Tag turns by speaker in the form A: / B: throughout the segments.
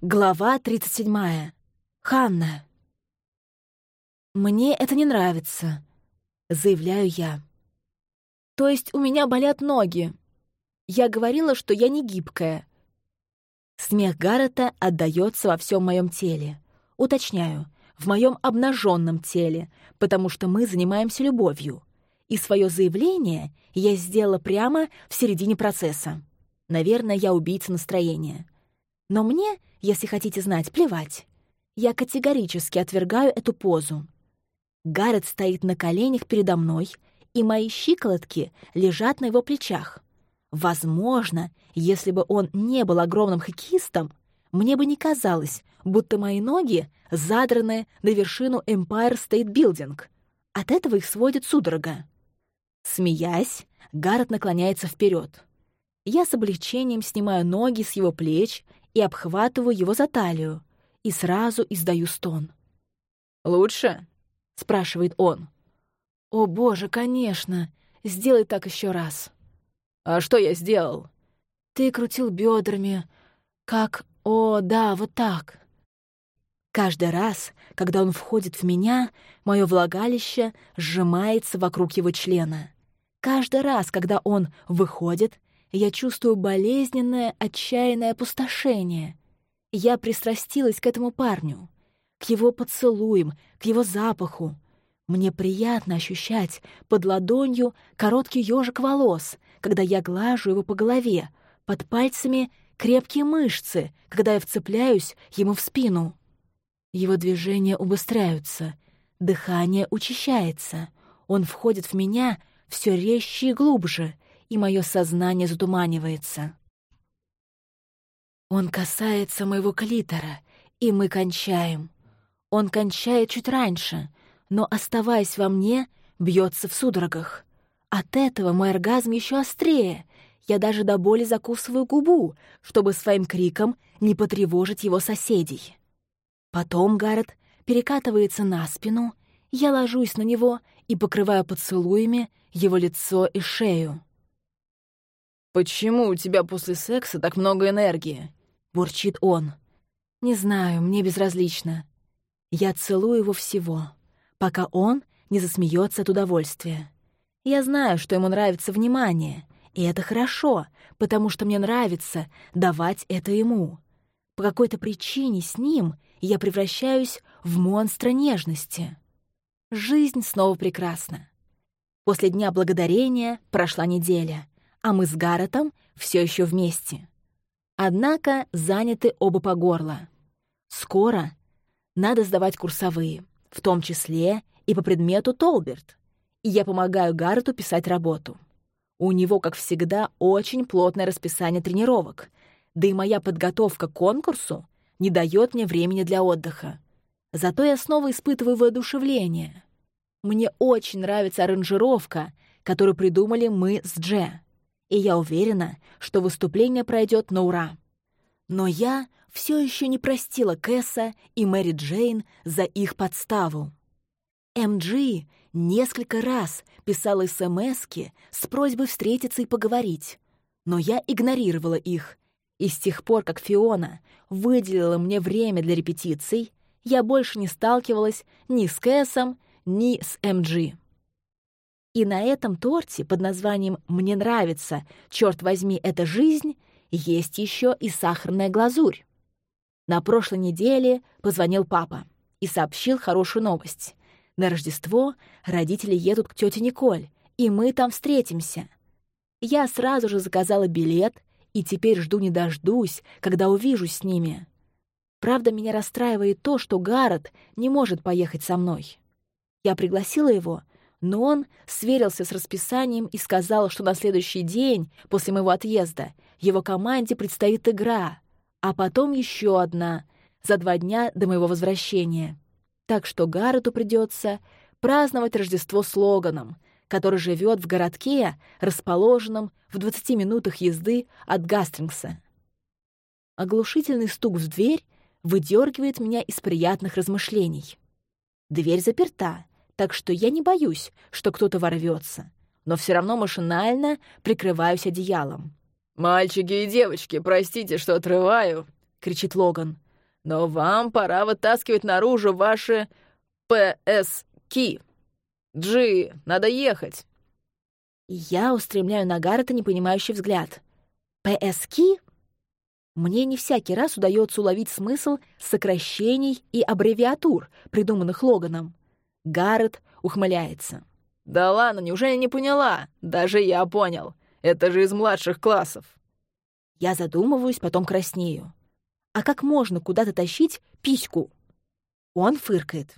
A: Глава 37. Ханна. «Мне это не нравится», — заявляю я. «То есть у меня болят ноги. Я говорила, что я не гибкая». Смех Гаррета отдаётся во всем моем теле. Уточняю, в моем обнаженном теле, потому что мы занимаемся любовью. И свое заявление я сделала прямо в середине процесса. Наверное, я убийца настроения. Но мне, если хотите знать, плевать. Я категорически отвергаю эту позу. Гаррет стоит на коленях передо мной, и мои щиколотки лежат на его плечах. Возможно, если бы он не был огромным хоккеистом, мне бы не казалось, будто мои ноги задраны на вершину Empire State Building. От этого их сводит судорога. Смеясь, Гаррет наклоняется вперед. Я с облегчением снимаю ноги с его плеч и обхватываю его за талию, и сразу издаю стон.
B: «Лучше?» — спрашивает он.
A: «О, боже, конечно! Сделай так еще раз!»
B: «А что я сделал?»
A: «Ты крутил бедрами, как... О, да, вот так!» Каждый раз, когда он входит в меня, мое влагалище сжимается вокруг его члена. Каждый раз, когда он выходит, я чувствую болезненное, отчаянное опустошение. Я пристрастилась к этому парню, к его поцелуям, к его запаху. Мне приятно ощущать под ладонью короткий ежик волос, когда я глажу его по голове, под пальцами крепкие мышцы, когда я вцепляюсь ему в спину. Его движения убыстряются, дыхание учащается. Он входит в меня все резче и глубже — и мое сознание затуманивается. Он касается моего клитора, и мы кончаем. Он кончает чуть раньше, но, оставаясь во мне, бьется в судорогах. От этого мой оргазм еще острее. Я даже до боли закусываю губу, чтобы своим криком не потревожить его соседей. Потом Гаррет перекатывается на спину, я ложусь на него и покрываю поцелуями его лицо и шею.
B: «Почему у тебя после секса так много энергии?»
A: — бурчит он. «Не знаю, мне безразлично. Я целую его всего, пока он не засмеется от удовольствия. Я знаю, что ему нравится внимание, и это хорошо, потому что мне нравится давать это ему. По какой-то причине с ним я превращаюсь в монстра нежности. Жизнь снова прекрасна. После Дня Благодарения прошла неделя — а мы с Гарретом все еще вместе. Однако заняты оба по горло. Скоро надо сдавать курсовые, в том числе и по предмету Толберт, и я помогаю Гаррету писать работу. У него, как всегда, очень плотное расписание тренировок, да и моя подготовка к конкурсу не дает мне времени для отдыха. Зато я снова испытываю воодушевление. Мне очень нравится аранжировка, которую придумали мы с Дже и я уверена, что выступление пройдет на ура. Но я все еще не простила Кэса и Мэри Джейн за их подставу. МГ несколько раз писала СМСки с просьбой встретиться и поговорить, но я игнорировала их, и с тех пор, как Фиона выделила мне время для репетиций, я больше не сталкивалась ни с Кэсом, ни с МГ. И на этом торте под названием «Мне нравится, черт возьми, это жизнь» есть еще и сахарная глазурь. На прошлой неделе позвонил папа и сообщил хорошую новость. На Рождество родители едут к тете Николь, и мы там встретимся. Я сразу же заказала билет и теперь жду не дождусь, когда увижусь с ними. Правда, меня расстраивает то, что Гаррет не может поехать со мной. Я пригласила его, но он сверился с расписанием и сказал, что на следующий день, после моего отъезда, его команде предстоит игра, а потом еще одна, за два дня до моего возвращения. Так что Гаррету придется праздновать Рождество с Логаном, который живет в городке, расположенном в 20 минутах езды от Гастрингса. Оглушительный стук в дверь выдергивает меня из приятных размышлений. Дверь заперта, так что я не боюсь, что кто-то ворвется, но все равно машинально прикрываюсь одеялом.
B: «Мальчики и девочки, простите, что отрываю», — кричит Логан. но вам пора вытаскивать наружу ваши ПСКи. Джи, надо ехать.
A: Я устремляю на Гаррета непонимающий взгляд. ПСКи? Мне не всякий раз удается уловить смысл сокращений и аббревиатур, придуманных Логаном. Гаррет ухмыляется.
B: «Да ладно, неужели не поняла? Даже я понял. Это же из младших классов».
A: Я задумываюсь, потом краснею. А как можно куда-то тащить письку? Он фыркает.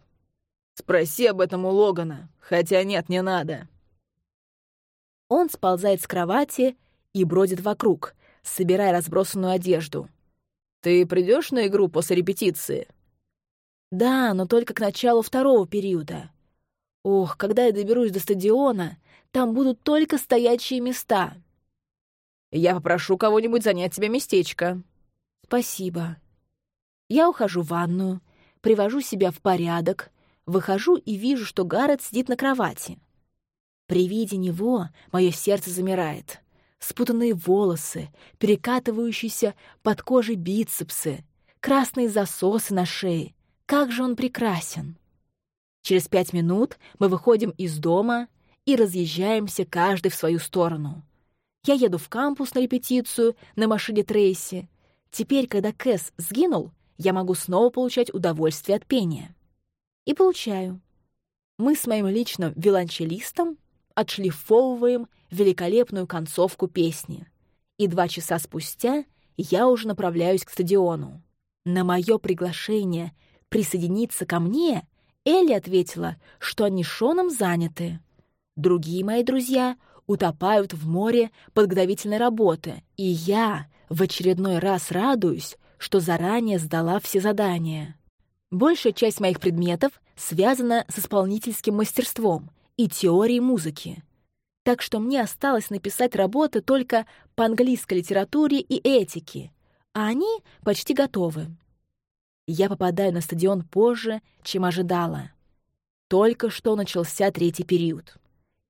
B: «Спроси об этом у Логана. Хотя нет, не надо».
A: Он сползает с кровати и бродит вокруг, собирая разбросанную одежду.
B: «Ты придешь на игру после репетиции?»
A: «Да, но только к началу второго периода. Ох, когда я доберусь до стадиона, там будут только стоячие места».
B: «Я попрошу кого-нибудь занять тебе местечко».
A: «Спасибо». Я ухожу в ванную, привожу себя в порядок, выхожу и вижу, что Гаррет сидит на кровати. При виде него мое сердце замирает спутанные волосы, перекатывающиеся под кожей бицепсы, красные засосы на шее. Как же он прекрасен! Через пять минут мы выходим из дома и разъезжаемся каждый в свою сторону. Я еду в кампус на репетицию на машине Трейси. Теперь, когда Кэс сгинул, я могу снова получать удовольствие от пения. И получаю. Мы с моим личным виолончелистом отшлифовываем великолепную концовку песни. И два часа спустя я уже направляюсь к стадиону. На мое приглашение присоединиться ко мне Элли ответила, что они Шоном заняты. Другие мои друзья утопают в море подготовительной работы, и я в очередной раз радуюсь, что заранее сдала все задания. Большая часть моих предметов связана с исполнительским мастерством и теорией музыки так что мне осталось написать работы только по английской литературе и этике, а они почти готовы. Я попадаю на стадион позже, чем ожидала. Только что начался третий период.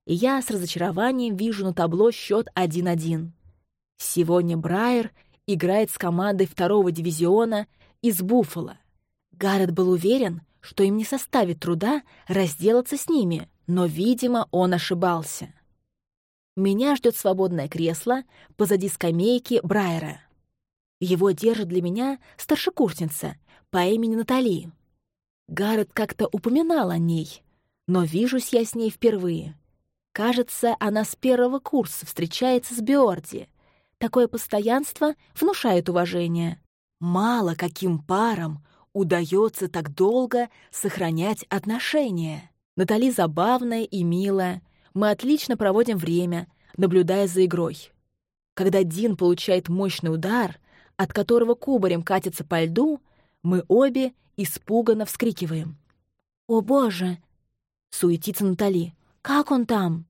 A: И я с разочарованием вижу на табло счет 1-1. Сегодня Брайер играет с командой второго дивизиона из Буффало. Гаррет был уверен, что им не составит труда разделаться с ними, но, видимо, он ошибался. Меня ждет свободное кресло позади скамейки Брайера. Его держит для меня старшекурсница по имени Натали. Гаррет как-то упоминал о ней, но вижусь я с ней впервые. Кажется, она с первого курса встречается с Биорди. Такое постоянство внушает уважение. Мало каким парам удается так долго сохранять отношения. Натали забавная и милая, мы отлично проводим время, наблюдая за игрой. Когда Дин получает мощный удар, от которого кубарем катится по льду, мы обе испуганно вскрикиваем. «О, Боже!» — суетится Натали. «Как он там?»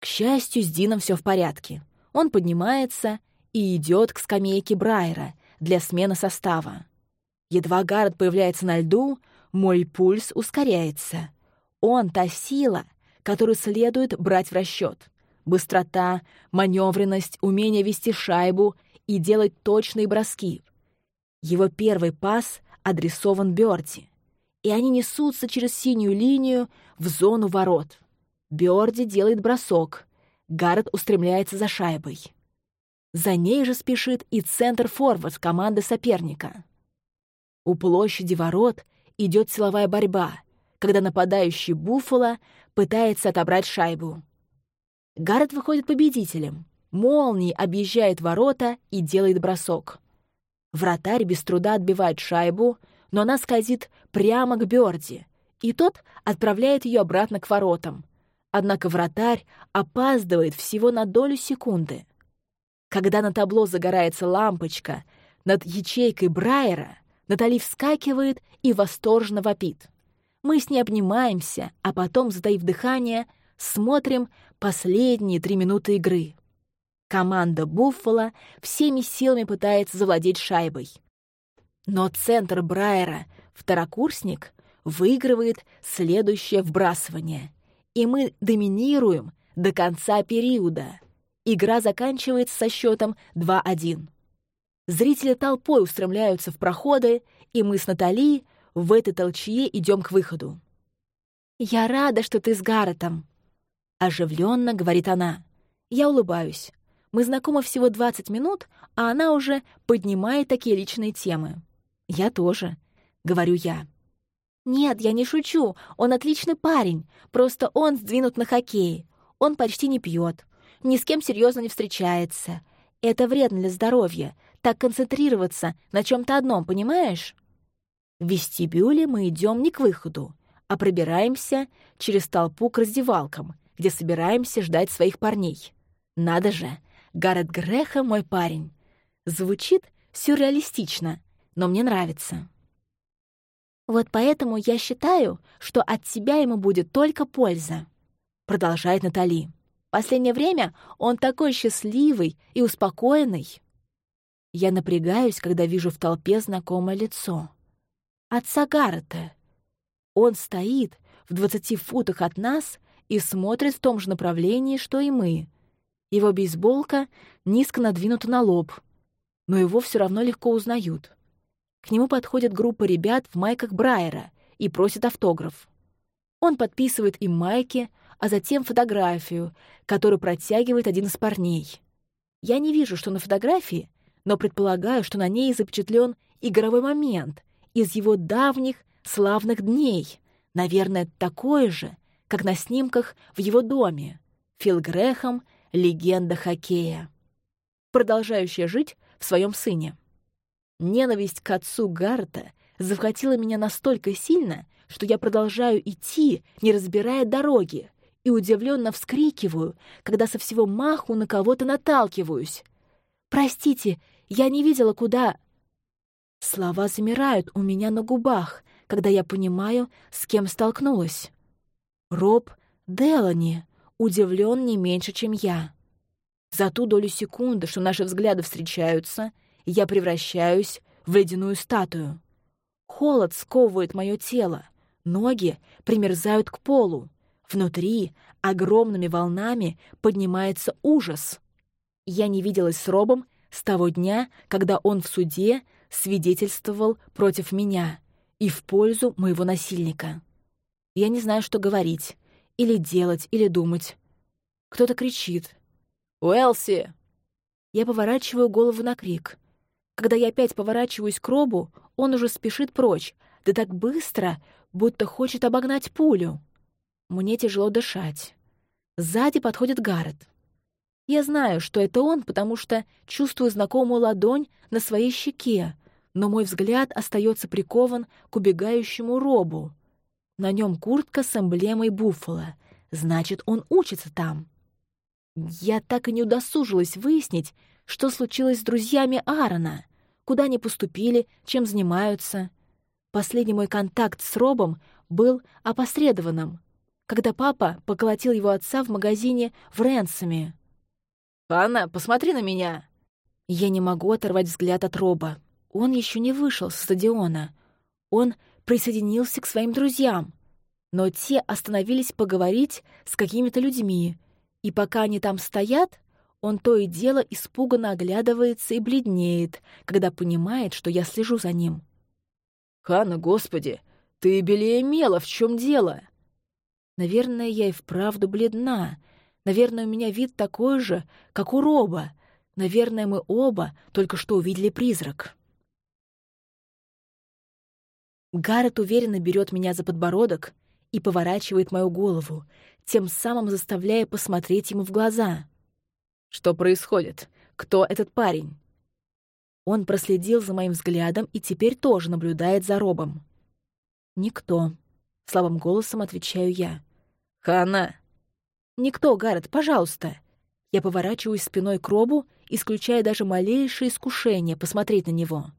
A: К счастью, с Дином все в порядке. Он поднимается и идет к скамейке Брайера для смены состава. Едва Гаррет появляется на льду, мой пульс ускоряется. Он — та сила, которую следует брать в расчет. Быстрота, маневренность, умение вести шайбу и делать точные броски. Его первый пас адресован Бёрди, и они несутся через синюю линию в зону ворот. Бёрди делает бросок, Гаррет устремляется за шайбой. За ней же спешит и центр-форвард команды соперника. У площади ворот идет силовая борьба, когда нападающий Буффало пытается отобрать шайбу. Гаррет выходит победителем. Молнией объезжает ворота и делает бросок. Вратарь без труда отбивает шайбу, но она скользит прямо к Бёрди, и тот отправляет ее обратно к воротам. Однако вратарь опаздывает всего на долю секунды. Когда на табло загорается лампочка над ячейкой Брайера, Натали вскакивает и восторженно вопит. Мы с ней обнимаемся, а потом, затаив дыхание, смотрим последние три минуты игры. Команда Буффало всеми силами пытается завладеть шайбой. Но центр Брайера, второкурсник, выигрывает следующее вбрасывание. И мы доминируем до конца периода. Игра заканчивается со счетом 2-1. Зрители толпой устремляются в проходы, и мы с Натали в этой толчье идем к выходу. «Я рада, что ты с Гарретом», — оживленно говорит она. Я улыбаюсь. Мы знакомы всего 20 минут, а она уже поднимает такие личные темы. «Я тоже», — говорю я. «Нет, я не шучу. Он отличный парень. Просто он сдвинут на хоккей. Он почти не пьет, ни с кем серьезно не встречается. Это вредно для здоровья. Так концентрироваться на чем-то одном, понимаешь? В вестибюле мы идем не к выходу, а пробираемся через толпу к раздевалкам, где собираемся ждать своих парней. Надо же, Гаррет Греха мой парень. Звучит сюрреалистично, но мне нравится. Вот поэтому я считаю, что от тебя ему будет только польза продолжает Натали. Последнее время он такой счастливый и успокоенный. Я напрягаюсь, когда вижу в толпе знакомое лицо. Отца Гаррета. Он стоит в двадцати футах от нас и смотрит в том же направлении, что и мы. Его бейсболка низко надвинута на лоб, но его все равно легко узнают. К нему подходит группа ребят в майках Брайера и просит автограф. Он подписывает им майки, а затем фотографию, которую протягивает один из парней. Я не вижу, что на фотографии, но предполагаю, что на ней запечатлен игровой момент из его давних славных дней. Наверное, такое же, как на снимках в его доме. Фил Грэхэм — легенда хоккея. Продолжающая жить в своем сыне. Ненависть к отцу Гарта захватила меня настолько сильно, что я продолжаю идти, не разбирая дороги, и удивленно вскрикиваю, когда со всего маху на кого-то наталкиваюсь. «Простите, я не видела, куда...» Слова замирают у меня на губах, когда я понимаю, с кем столкнулась. Роб Делани удивлен не меньше, чем я. За ту долю секунды, что наши взгляды встречаются, я превращаюсь в ледяную статую. Холод сковывает мое тело, ноги примерзают к полу. Внутри огромными волнами поднимается ужас. Я не виделась с Робом с того дня, когда он в суде свидетельствовал против меня и в пользу моего насильника. Я не знаю, что говорить, или делать, или думать. Кто-то кричит. «Уэлси!» Я поворачиваю голову на крик. Когда я опять поворачиваюсь к Робу, он уже спешит прочь, да так быстро, будто хочет обогнать пулю. Мне тяжело дышать. Сзади подходит Гаррет. Я знаю, что это он, потому что чувствую знакомую ладонь на своей щеке, но мой взгляд остается прикован к убегающему робу. На нем куртка с эмблемой буффало. Значит, он учится там. Я так и не удосужилась выяснить, что случилось с друзьями Аарона, куда они поступили, чем занимаются. Последний мой контакт с Робом был опосредованным когда папа поколотил его отца в магазине в Ренсоме.
B: «Анна, посмотри на меня!»
A: Я не могу оторвать взгляд от Роба. Он еще не вышел с стадиона. Он присоединился к своим друзьям. Но те остановились поговорить с какими-то людьми. И пока они там стоят, он то и дело испуганно оглядывается и бледнеет, когда понимает, что я слежу за ним.
B: «Ханна, господи, ты белее мела, в чем дело?»
A: Наверное, я и вправду бледна. Наверное, у меня вид такой же, как у Роба. Наверное, мы оба только что увидели призрак. Гаррет уверенно берет меня за подбородок и поворачивает мою голову, тем самым заставляя посмотреть ему в глаза.
B: «Что происходит? Кто этот парень?»
A: Он проследил за моим взглядом и теперь тоже наблюдает за Робом. «Никто», — слабым голосом отвечаю я.
B: «Хана!»
A: «Никто, Гаррет, пожалуйста!» Я поворачиваюсь спиной к Робу, исключая даже малейшее искушение посмотреть на него.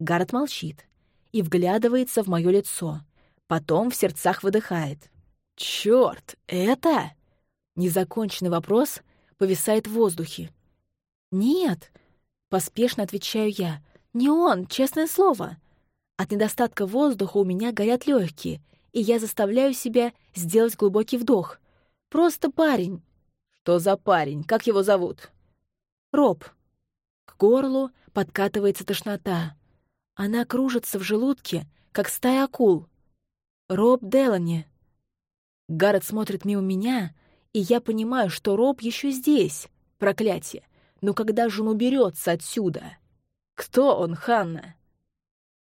A: Гаррет молчит и вглядывается в мое лицо. Потом в сердцах выдыхает. «Чёрт, это?» Незаконченный вопрос повисает в воздухе. «Нет», — поспешно отвечаю я, — «не он, честное слово». От недостатка воздуха у меня горят легкие, и я заставляю себя сделать глубокий вдох. Просто парень.
B: Что за парень? Как его зовут?
A: Роб. К горлу подкатывается тошнота. Она кружится в желудке, как стая акул. Роб Делани. Гаррет смотрит мимо меня, и я понимаю, что Роб еще здесь. Проклятие. Но когда же он уберется отсюда? Кто он, Ханна?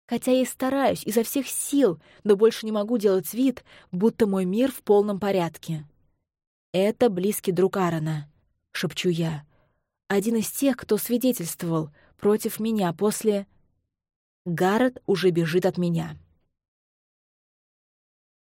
A: Хотя я и стараюсь изо всех сил, но больше не могу делать вид, будто мой мир в полном порядке. «Это близкий друг Аарона», — шепчу я. «Один из тех, кто свидетельствовал против меня после...» Гаррет уже бежит от меня.